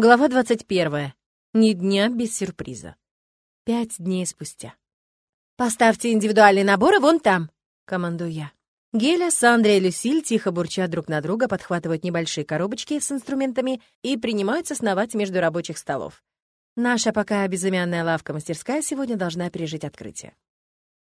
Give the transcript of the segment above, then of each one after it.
Глава 21. Ни дня без сюрприза. Пять дней спустя. «Поставьте индивидуальные наборы вон там», — командую я. Геля, Сандра и Люсиль, тихо бурча друг на друга, подхватывают небольшие коробочки с инструментами и принимаются сновать между рабочих столов. Наша пока безымянная лавка-мастерская сегодня должна пережить открытие.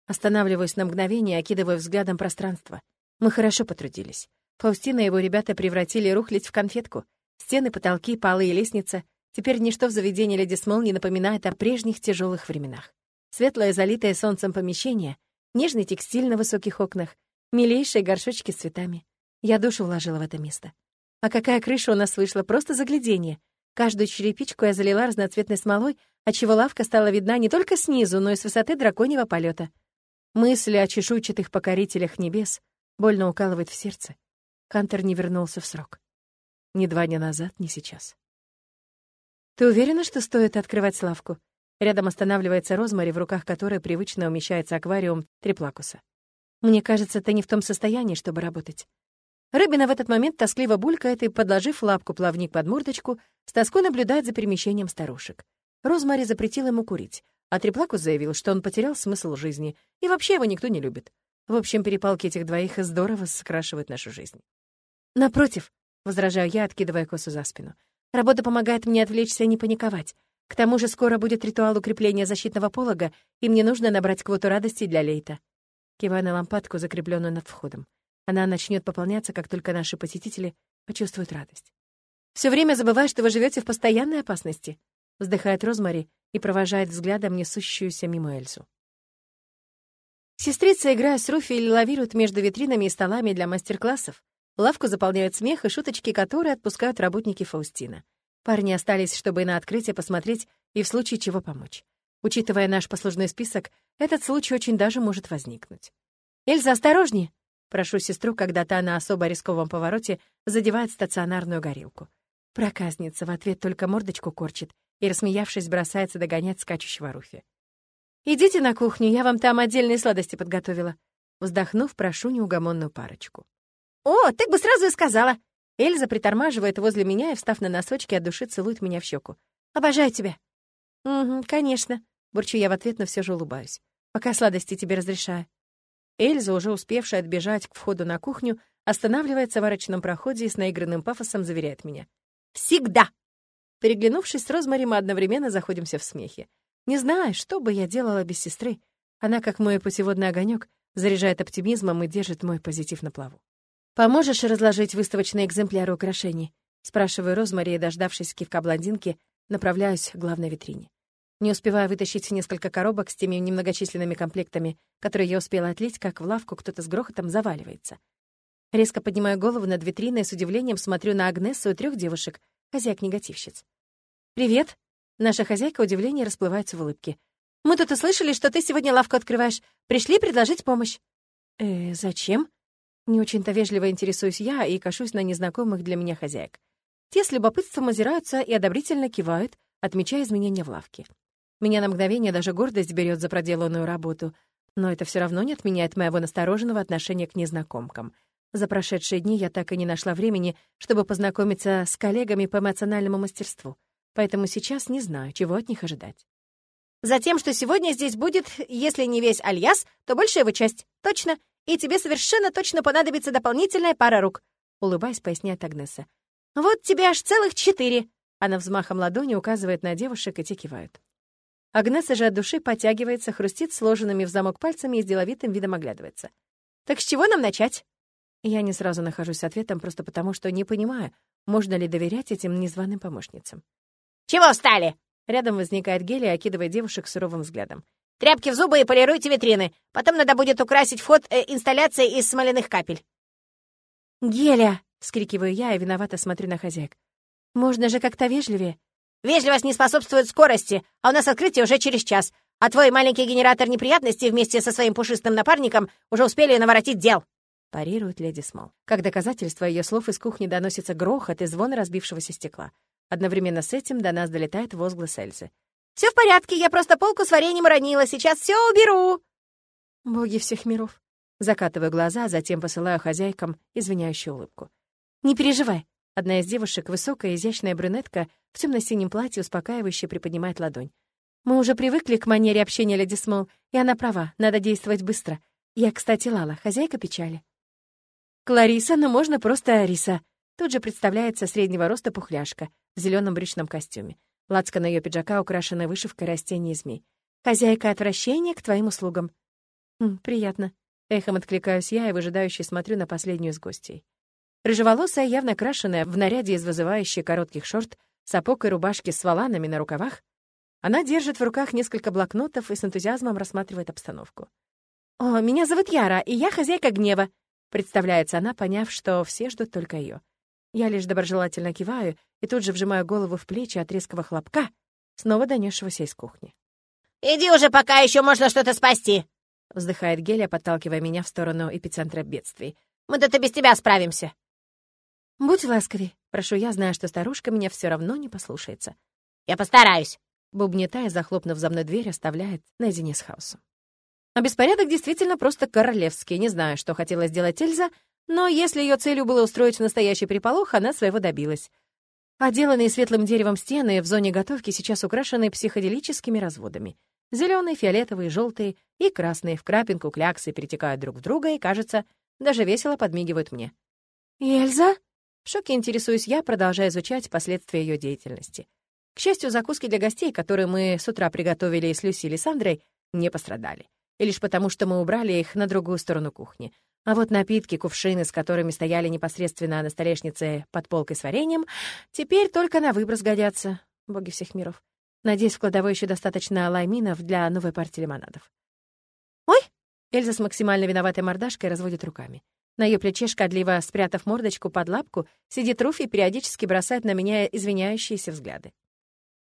Останавливаюсь на мгновение, окидывая взглядом пространство. Мы хорошо потрудились. Фаустина и его ребята превратили рухлить в конфетку. Стены, потолки, полы и лестница. Теперь ничто в заведении Леди Смол не напоминает о прежних тяжелых временах. Светлое, залитое солнцем помещение, нежный текстиль на высоких окнах, милейшие горшочки с цветами. Я душу вложила в это место. А какая крыша у нас вышла, просто загляденье. Каждую черепичку я залила разноцветной смолой, отчего лавка стала видна не только снизу, но и с высоты драконьего полета. Мысли о чешуйчатых покорителях небес больно укалывает в сердце. Кантер не вернулся в срок. Ни два дня назад, ни сейчас. «Ты уверена, что стоит открывать лавку?» Рядом останавливается Розмари, в руках которой привычно умещается аквариум триплакуса. «Мне кажется, ты не в том состоянии, чтобы работать». Рыбина в этот момент тоскливо булькает и, подложив лапку плавник под мордочку, с тоской наблюдает за перемещением старушек. Розмари запретил ему курить, а Триплакус заявил, что он потерял смысл жизни, и вообще его никто не любит. В общем, перепалки этих двоих здорово скрашивают нашу жизнь. «Напротив», — возражаю я, откидывая косу за спину, «работа помогает мне отвлечься и не паниковать. К тому же скоро будет ритуал укрепления защитного полога, и мне нужно набрать квоту радости для Лейта». Киваю на лампадку, закрепленную над входом. Она начнет пополняться, как только наши посетители почувствуют радость. Все время забывай, что вы живете в постоянной опасности», — вздыхает Розмари и провожает взглядом несущуюся мимо Эльзу. Сестрица, играя с Руфи, лавирует между витринами и столами для мастер-классов. Лавку заполняют смех и шуточки, которые отпускают работники Фаустина. Парни остались, чтобы на открытие посмотреть и в случае чего помочь. Учитывая наш послужной список, этот случай очень даже может возникнуть. «Эльза, осторожнее!» Прошу сестру, когда та на особо рисковом повороте задевает стационарную горилку. Проказница в ответ только мордочку корчит и, рассмеявшись, бросается догонять скачущего Руфи. «Идите на кухню, я вам там отдельные сладости подготовила». Вздохнув, прошу неугомонную парочку. «О, так бы сразу и сказала!» Эльза притормаживает возле меня и, встав на носочки, от души целует меня в щеку. «Обожаю тебя!» «Угу, конечно», — бурчу я в ответ, но все же улыбаюсь. «Пока сладости тебе разрешаю». Эльза, уже успевшая отбежать к входу на кухню, останавливается в арочном проходе и с наигранным пафосом заверяет меня. «Всегда!» Переглянувшись с Розмари, мы одновременно заходимся в смехе. Не знаю, что бы я делала без сестры. Она, как мой путеводный огонек, заряжает оптимизмом и держит мой позитив на плаву. «Поможешь разложить выставочные экземпляры украшений?» Спрашиваю Розмари, дождавшись кивка блондинки, направляюсь к главной витрине. Не успевая вытащить несколько коробок с теми немногочисленными комплектами, которые я успела отлить, как в лавку кто-то с грохотом заваливается. Резко поднимаю голову над витриной и с удивлением смотрю на Агнесу и трех девушек, хозяек-негативщиц. «Привет!» Наша хозяйка удивления расплывается в улыбке. «Мы тут услышали, что ты сегодня лавку открываешь. Пришли предложить помощь». «Э, зачем?» Не очень-то вежливо интересуюсь я и кашусь на незнакомых для меня хозяек. Те с любопытством озираются и одобрительно кивают, отмечая изменения в лавке. Меня на мгновение даже гордость берет за проделанную работу, но это все равно не отменяет моего настороженного отношения к незнакомкам. За прошедшие дни я так и не нашла времени, чтобы познакомиться с коллегами по эмоциональному мастерству, поэтому сейчас не знаю, чего от них ожидать. Затем, что сегодня здесь будет, если не весь альяс, то большая его часть. Точно. И тебе совершенно точно понадобится дополнительная пара рук. Улыбаясь, поясняет Агнеса. Вот тебе аж целых четыре. Она взмахом ладони указывает на девушек, и те кивают. Агнеса же от души потягивается, хрустит сложенными в замок пальцами и с деловитым видом оглядывается. «Так с чего нам начать?» Я не сразу нахожусь с ответом, просто потому что не понимаю, можно ли доверять этим незваным помощницам. «Чего встали?» Рядом возникает Гелия, окидывая девушек суровым взглядом. «Тряпки в зубы и полируйте витрины. Потом надо будет украсить вход э, инсталляцией из смоляных капель». «Геля!» — вскрикиваю я и виновато смотрю на хозяек. «Можно же как-то вежливее. Вежливость не способствует скорости, а у нас открытие уже через час. А твой маленький генератор неприятностей вместе со своим пушистым напарником уже успели наворотить дел!» Парирует леди Смол. Как доказательство ее слов из кухни доносится грохот и звон разбившегося стекла. Одновременно с этим до нас долетает возглас Эльзы. «Все в порядке, я просто полку с вареньем уронила, сейчас все уберу!» Боги всех миров. Закатываю глаза, а затем посылаю хозяйкам извиняющую улыбку. «Не переживай», — Одна из девушек, высокая, изящная брюнетка, в темно-синем платье успокаивающе приподнимает ладонь. Мы уже привыкли к манере общения леди Смол, и она права, надо действовать быстро. Я, кстати, Лала, хозяйка печали. Клариса, но можно просто Ариса. Тут же представляется среднего роста пухляшка в зеленом брючном костюме. Лацка на ее пиджака украшена вышивкой растений и змей. «Хозяйка отвращения к твоим услугам». «Хм, «Приятно». Эхом откликаюсь я и выжидающе смотрю на последнюю из гостей. Рыжеволосая, явно крашеная, в наряде из вызывающей коротких шорт, сапог и рубашки с валанами на рукавах, она держит в руках несколько блокнотов и с энтузиазмом рассматривает обстановку. «О, меня зовут Яра, и я хозяйка гнева», — представляется она, поняв, что все ждут только ее. Я лишь доброжелательно киваю и тут же вжимаю голову в плечи от резкого хлопка, снова донесшегося из кухни. «Иди уже, пока еще можно что-то спасти!» — вздыхает Геля, подталкивая меня в сторону эпицентра бедствий. «Мы тут и без тебя справимся!» «Будь ласковей, прошу я, зная, что старушка меня все равно не послушается». «Я постараюсь!» Бубнетая, захлопнув за мной дверь, оставляет наедине с хаосом. А беспорядок действительно просто королевский. Не знаю, что хотела сделать Эльза, но если ее целью было устроить настоящий переполох, она своего добилась. Отделанные светлым деревом стены в зоне готовки сейчас украшены психоделическими разводами. Зеленые, фиолетовые, желтые и красные в крапинку кляксы перетекают друг в друга и, кажется, даже весело подмигивают мне. «Эльза?» В шоке интересуюсь я, продолжая изучать последствия ее деятельности. К счастью, закуски для гостей, которые мы с утра приготовили с Люси и Сандрой, не пострадали. И лишь потому, что мы убрали их на другую сторону кухни. А вот напитки, кувшины, с которыми стояли непосредственно на столешнице под полкой с вареньем, теперь только на выброс годятся, боги всех миров. Надеюсь, в кладовой еще достаточно лайминов для новой партии лимонадов. «Ой!» — Эльза с максимально виноватой мордашкой разводит руками. На ее плече, шкодливо спрятав мордочку под лапку, сидит Руфи и периодически бросает на меня извиняющиеся взгляды.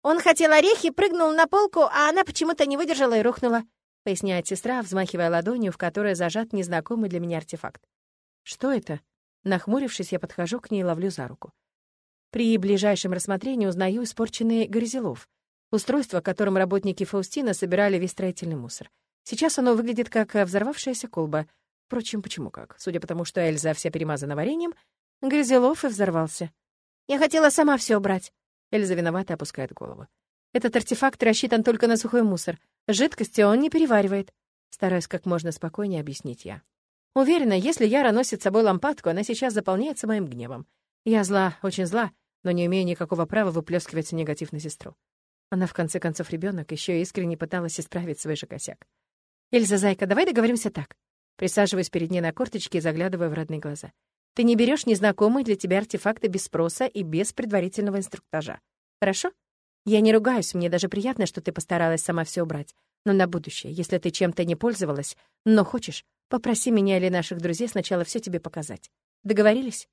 «Он хотел орехи, прыгнул на полку, а она почему-то не выдержала и рухнула», — поясняет сестра, взмахивая ладонью, в которой зажат незнакомый для меня артефакт. «Что это?» Нахмурившись, я подхожу к ней и ловлю за руку. При ближайшем рассмотрении узнаю испорченный горзелов, устройство, которым работники Фаустина собирали весь строительный мусор. Сейчас оно выглядит как взорвавшаяся колба. Впрочем, почему как? Судя по тому, что Эльза вся перемазана вареньем, Грязелов и взорвался. «Я хотела сама все убрать», Эльза виновато опускает голову. «Этот артефакт рассчитан только на сухой мусор. Жидкости он не переваривает». Стараюсь как можно спокойнее объяснить я. Уверена, если Яра носит с собой лампадку, она сейчас заполняется моим гневом. Я зла, очень зла, но не имею никакого права выплескивать негатив на сестру. Она, в конце концов, ребенок, еще искренне пыталась исправить свой же косяк. «Эльза, зайка, давай договоримся так». Присаживаясь перед ней на корточке и заглядывая в родные глаза. Ты не берешь незнакомые для тебя артефакты без спроса и без предварительного инструктажа. Хорошо? Я не ругаюсь, мне даже приятно, что ты постаралась сама все убрать. Но на будущее, если ты чем-то не пользовалась, но хочешь, попроси меня или наших друзей сначала все тебе показать. Договорились?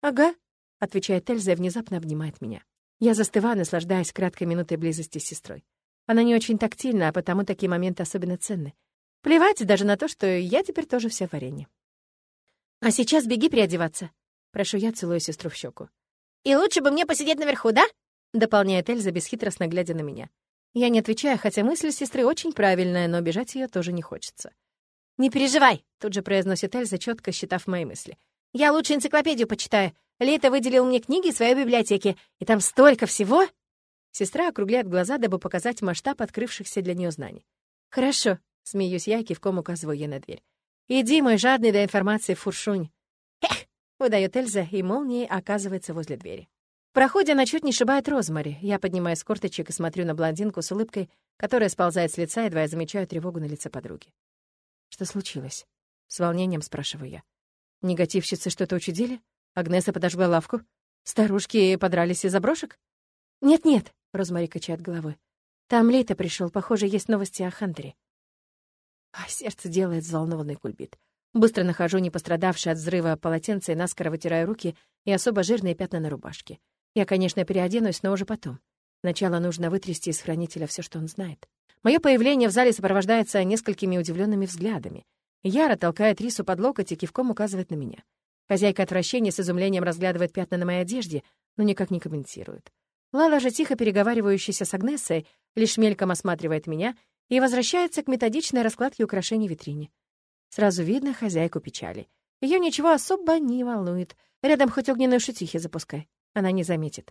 Ага, отвечает Эльза и внезапно обнимает меня. Я застываю, наслаждаясь краткой минутой близости с сестрой. Она не очень тактильна, а потому такие моменты особенно ценны. Плевать даже на то, что я теперь тоже вся в варенье. «А сейчас беги переодеваться», — прошу я, целую сестру в щеку. «И лучше бы мне посидеть наверху, да?» — дополняет Эльза, бесхитростно глядя на меня. Я не отвечаю, хотя мысль сестры очень правильная, но бежать ее тоже не хочется. «Не переживай», — тут же произносит Эльза, четко считав мои мысли. «Я лучше энциклопедию почитаю. Лето выделил мне книги из своей библиотеки, и там столько всего!» Сестра округляет глаза, дабы показать масштаб открывшихся для нее знаний. «Хорошо», — смеюсь я и кивком указываю ей на дверь. «Иди, мой жадный до информации фуршунь!» «Эх!» — выдает Эльза, и молнией оказывается возле двери. В проходе она чуть не шибает Розмари. Я поднимаюсь с корточек и смотрю на блондинку с улыбкой, которая сползает с лица, едва я замечаю тревогу на лице подруги. «Что случилось?» — с волнением спрашиваю я. «Негативщицы что-то учудили? Агнеса подожгла лавку? Старушки подрались из-за брошек?» «Нет-нет», — Розмари качает головой. «Там Лейта пришел, похоже, есть новости о Хантере». А сердце делает взволнованный кульбит. Быстро нахожу не пострадавшее от взрыва полотенце и наскоро вытираю руки и особо жирные пятна на рубашке. Я, конечно, переоденусь, но уже потом. Сначала нужно вытрясти из хранителя все, что он знает. Мое появление в зале сопровождается несколькими удивленными взглядами. Яра толкает Рису под локоть и кивком указывает на меня. Хозяйка отвращения с изумлением разглядывает пятна на моей одежде, но никак не комментирует. Лала же, тихо переговаривающаяся с Агнесой, лишь мельком осматривает меня и возвращается к методичной раскладке украшений в витрине. Сразу видно хозяйку печали. Ее ничего особо не волнует. Рядом хоть огненную шутихи запускай. Она не заметит.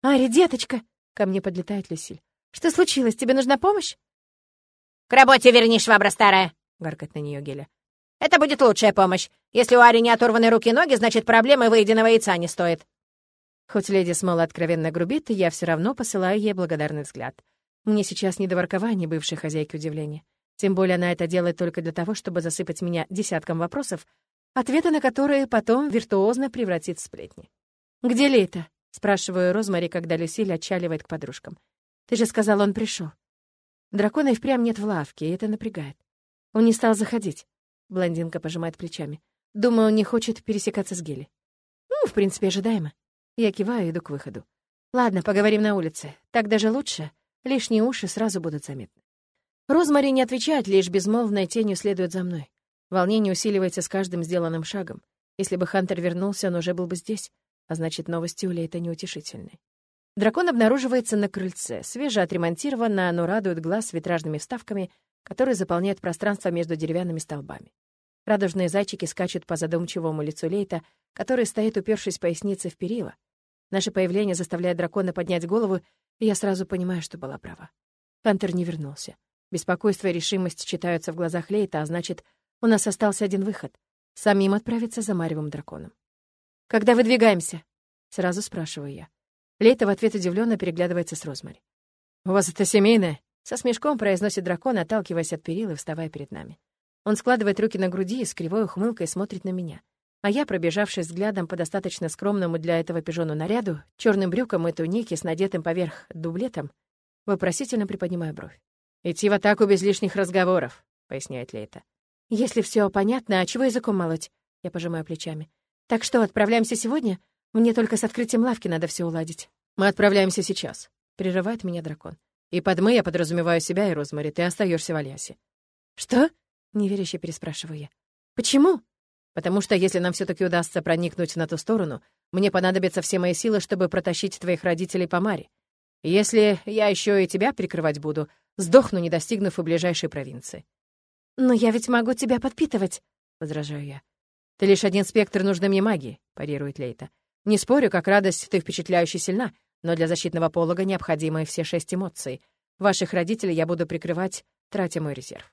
«Ари, деточка!» — ко мне подлетает Люсиль. «Что случилось? Тебе нужна помощь?» «К работе верни, швабра старая!» — гаркает на нее Геля. «Это будет лучшая помощь. Если у Ари не оторваны руки и ноги, значит, проблемы выеденного яйца не стоит». Хоть леди Смола откровенно грубит, я все равно посылаю ей благодарный взгляд. Мне сейчас не до воркования бывшей хозяйки удивления. Тем более она это делает только для того, чтобы засыпать меня десятком вопросов, ответы на которые потом виртуозно превратит в сплетни. «Где Лейта?» — спрашиваю Розмари, когда Люсиль отчаливает к подружкам. «Ты же сказал, он пришел. Дракона и впрямь нет в лавке, и это напрягает. Он не стал заходить. Блондинка пожимает плечами. Думаю, он не хочет пересекаться с Гели. Ну, в принципе, ожидаемо. Я киваю и иду к выходу. Ладно, поговорим на улице. Так даже лучше. Лишние уши сразу будут заметны. Розмари не отвечает, лишь безмолвной тенью следует за мной. Волнение усиливается с каждым сделанным шагом. Если бы Хантер вернулся, он уже был бы здесь, а значит, новости у Лейта неутешительные. Дракон обнаруживается на крыльце, свеже отремонтировано, но радует глаз витражными вставками, которые заполняют пространство между деревянными столбами. Радужные зайчики скачут по задумчивому лицу Лейта, который стоит, упершись поясницей в перила. Наше появление заставляет дракона поднять голову, и я сразу понимаю, что была права. Хантер не вернулся. Беспокойство и решимость читаются в глазах Лейта, а значит, у нас остался один выход — самим отправиться за Маревым драконом. «Когда выдвигаемся?» — сразу спрашиваю я. Лейта в ответ удивленно переглядывается с Розмари. «У вас это семейное?» — со смешком произносит дракон, отталкиваясь от перил и вставая перед нами. Он складывает руки на груди и с кривой ухмылкой смотрит на меня. А я, пробежавшись взглядом по достаточно скромному для этого пижону наряду, черным брюкам и тунике с надетым поверх дублетом, вопросительно приподнимаю бровь. «Идти в атаку без лишних разговоров», — поясняет Лейта. «Если все понятно, а чего языком молоть?» Я пожимаю плечами. «Так что, отправляемся сегодня? Мне только с открытием лавки надо все уладить». «Мы отправляемся сейчас», — прерывает меня дракон. «И под мы я подразумеваю себя и Розмари, ты остаешься в Альясе». «Что?» — неверяще переспрашиваю я. «Почему?» «Потому что если нам все таки удастся проникнуть на ту сторону, мне понадобятся все мои силы, чтобы протащить твоих родителей по Маре. Если я еще и тебя прикрывать буду, Сдохну, не достигнув и ближайшей провинции. «Но я ведь могу тебя подпитывать», — возражаю я. «Ты лишь один спектр нужной мне магии», — парирует Лейта. «Не спорю, как радость ты впечатляюще сильна, но для защитного полога необходимы все шесть эмоций. Ваших родителей я буду прикрывать, тратя мой резерв».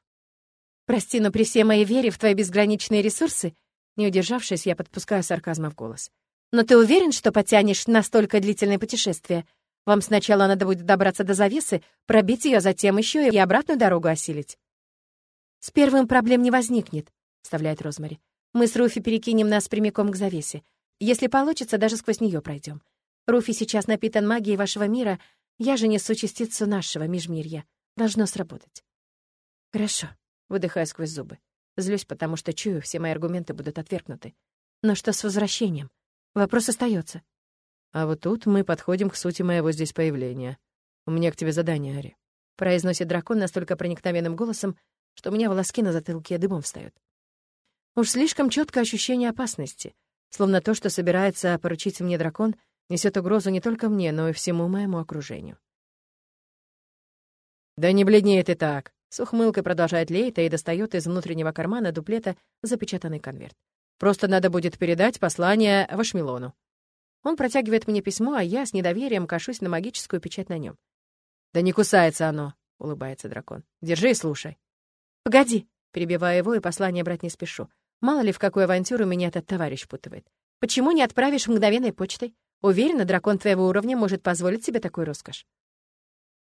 «Прости, но при всей моей вере в твои безграничные ресурсы...» Не удержавшись, я подпускаю сарказма в голос. «Но ты уверен, что потянешь настолько длительное путешествие? Вам сначала надо будет добраться до завесы, пробить ее, затем еще и обратную дорогу осилить». «С первым проблем не возникнет», — вставляет Розмари. «Мы с Руфи перекинем нас прямиком к завесе. Если получится, даже сквозь нее пройдем. Руфи сейчас напитан магией вашего мира, я же несу частицу нашего межмирья. Должно сработать». «Хорошо», — выдыхаю сквозь зубы. Злюсь, потому что чую, все мои аргументы будут отвергнуты. Но что с возвращением? Вопрос остается. А вот тут мы подходим к сути моего здесь появления. У меня к тебе задание, Ари. Произносит дракон настолько проникновенным голосом, что у меня волоски на затылке дымом встают. Уж слишком четкое ощущение опасности, словно то, что собирается поручить мне дракон, несет угрозу не только мне, но и всему моему окружению. «Да не бледнее ты так!» С ухмылкой продолжает Лейта и достает из внутреннего кармана дуплета запечатанный конверт. «Просто надо будет передать послание Вашмилону. Он протягивает мне письмо, а я с недоверием кашусь на магическую печать на нем. «Да не кусается оно», — улыбается дракон. «Держи и слушай». «Погоди», — перебивая его и послание брать не спешу. Мало ли, в какую авантюру меня этот товарищ путывает. «Почему не отправишь мгновенной почтой? Уверена, дракон твоего уровня может позволить себе такую роскошь».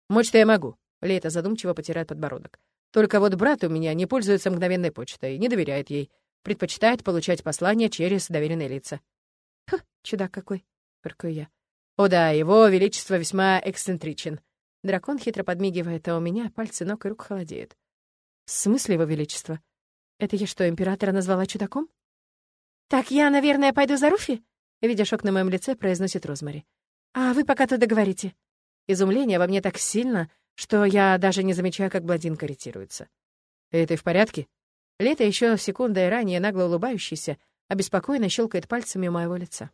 «Мочь-то я могу», — Лейта задумчиво потирает подбородок. «Только вот брат у меня не пользуется мгновенной почтой, не доверяет ей, предпочитает получать послания через доверенные лица». «Ха, чудак какой!» — фыркаю я. «О да, его величество весьма эксцентричен». Дракон хитро подмигивает, а у меня пальцы ног и рук холодеют. «В смысле его величество? Это я что, императора назвала чудаком?» «Так я, наверное, пойду за Руфи?» Видя шок на моем лице, произносит Розмари. «А вы пока тут договорите». Изумление во мне так сильно, что я даже не замечаю, как блондинка ретируется. «Эй, ты в порядке?» Лето еще секундой ранее нагло улыбающийся, обеспокоенно щелкает пальцами у моего лица.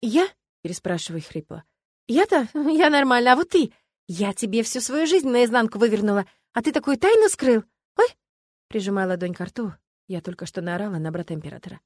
«Я?» — переспрашиваю хрипло. «Я-то? Я нормально, а вот ты? Я тебе всю свою жизнь наизнанку вывернула, а ты такую тайну скрыл? Ой!» Прижимая ладонь к рту, я только что наорала на брата императора.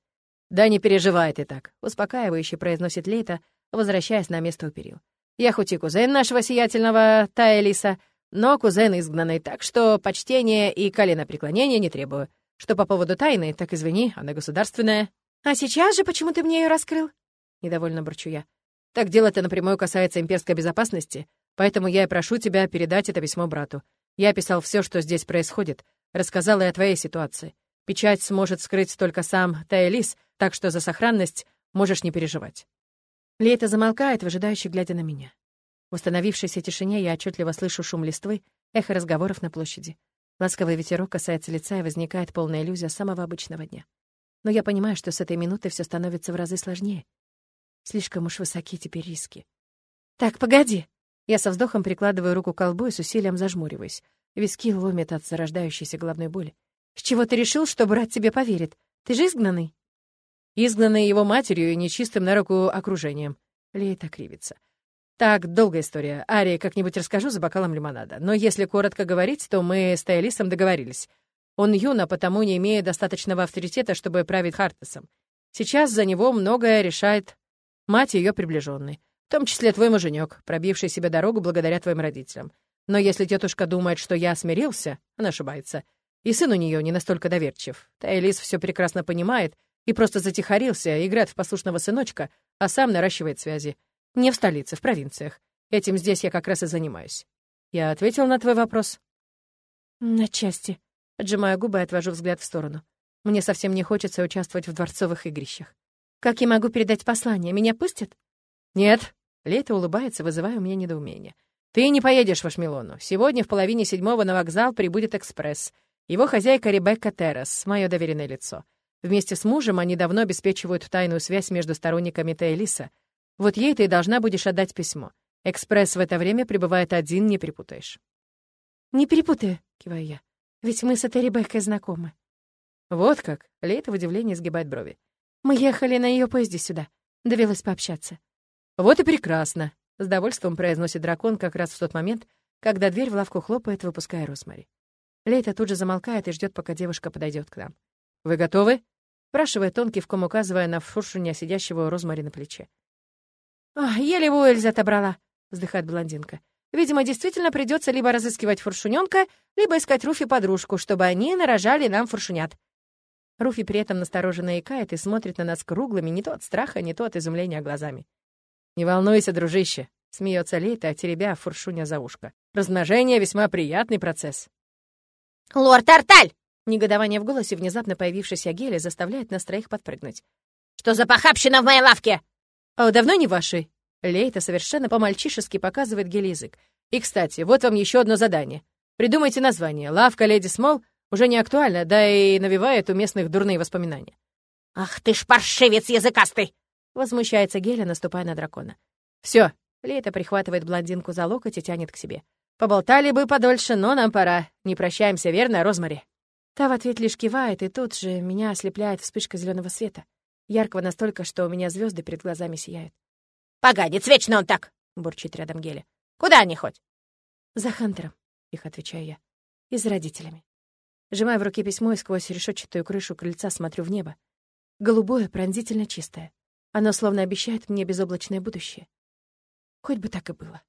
«Да не переживай ты так», — успокаивающе произносит Лейта, возвращаясь на место у перил. «Я хоть и кузен нашего сиятельного Таэлиса, но кузен изгнанный, так что почтения и коленопреклонения не требую. Что по поводу тайны, так извини, она государственная». «А сейчас же почему ты мне ее раскрыл?» — недовольно бурчу я. «Так дело-то напрямую касается имперской безопасности, поэтому я и прошу тебя передать это письмо брату. Я описал все, что здесь происходит, рассказал и о твоей ситуации. Печать сможет скрыть только сам Таэлис, так что за сохранность можешь не переживать». Лейта замолкает, выжидающе глядя на меня. В установившейся тишине я отчетливо слышу шум листвы, эхо разговоров на площади. Ласковый ветерок касается лица, и возникает полная иллюзия самого обычного дня. Но я понимаю, что с этой минуты все становится в разы сложнее. Слишком уж высоки теперь риски. «Так, погоди!» Я со вздохом прикладываю руку к колбу и с усилием зажмуриваюсь. Виски ломят от зарождающейся головной боли. «С чего ты решил, что брат тебе поверит? Ты же изгнанный?» «Изгнанный его матерью и нечистым на руку окружением». Лейта кривится. «Так, долгая история. Арии как-нибудь расскажу за бокалом лимонада. Но если коротко говорить, то мы с Таэлисом договорились. Он юна, потому не имеет достаточного авторитета, чтобы править Хартесом. Сейчас за него многое решает мать и ее приближенный, в том числе твой муженек, пробивший себе дорогу благодаря твоим родителям. Но если тетушка думает, что я смирился, она ошибается. И сын у нее не настолько доверчив. Таэлис все прекрасно понимает и просто затихарился, играет в послушного сыночка, а сам наращивает связи. Не в столице, в провинциях. Этим здесь я как раз и занимаюсь. Я ответил на твой вопрос? На части. Отжимаю губы и отвожу взгляд в сторону. Мне совсем не хочется участвовать в дворцовых игрищах. Как я могу передать послание? Меня пустят? Нет. Лето улыбается, вызывая у меня недоумение. Ты не поедешь в Ашмелону. Сегодня в половине седьмого на вокзал прибудет экспресс. Его хозяйка Ребекка Террас, мое доверенное лицо. Вместе с мужем они давно обеспечивают тайную связь между сторонниками Тейлиса. Вот ей ты и должна будешь отдать письмо. Экспресс в это время прибывает один, не перепутаешь. «Не перепутаю», — киваю я. «Ведь мы с этой Ребеккой знакомы». «Вот как?» — Лейта в удивлении сгибает брови. Мы ехали на ее поезде сюда. Довелось пообщаться. «Вот и прекрасно», — с довольством произносит дракон как раз в тот момент, когда дверь в лавку хлопает, выпуская Росмари. Лейта тут же замолкает и ждет, пока девушка подойдет к нам. «Вы готовы?» — спрашивает он, кивком указывая на фуршуня, сидящего Розмари на плече. «Ах, еле Уэльзь отобрала», — вздыхает блондинка. «Видимо, действительно придется либо разыскивать фуршуненка, либо искать Руфи подружку, чтобы они нарожали нам фуршунят. Руфи при этом настороженно икает и смотрит на нас круглыми не то от страха, не то от изумления глазами. «Не волнуйся, дружище», — смеется Лейта, теребя фуршуня за ушко. «Размножение — весьма приятный процесс». «Лорд Арталь!» Негодование в голосе внезапно появившейся Гели заставляет нас троих подпрыгнуть. «Что за похабщина в моей лавке?» «А давно не вашей?» Лейта совершенно по-мальчишески показывает Гели язык. «И, кстати, вот вам еще одно задание. Придумайте название. Лавка Леди Смол уже не актуально, да и навевает у местных дурные воспоминания. «Ах ты ж паршивец языкастый!» — возмущается Геля, наступая на дракона. Все, Лейта прихватывает блондинку за локоть и тянет к себе. «Поболтали бы подольше, но нам пора. Не прощаемся, верно, Розмари?» Та в ответ лишь кивает, и тут же меня ослепляет вспышка зеленого света. Яркого настолько, что у меня звезды перед глазами сияют. «Поганец, вечно он так!» — бурчит рядом Геля. «Куда они хоть?» «За Хантером», — их отвечаю я. «И за родителями». Сжимая в руке письмо и сквозь решетчатую крышу крыльца смотрю в небо. Голубое, пронзительно чистое. Оно словно обещает мне безоблачное будущее. Хоть бы так и было.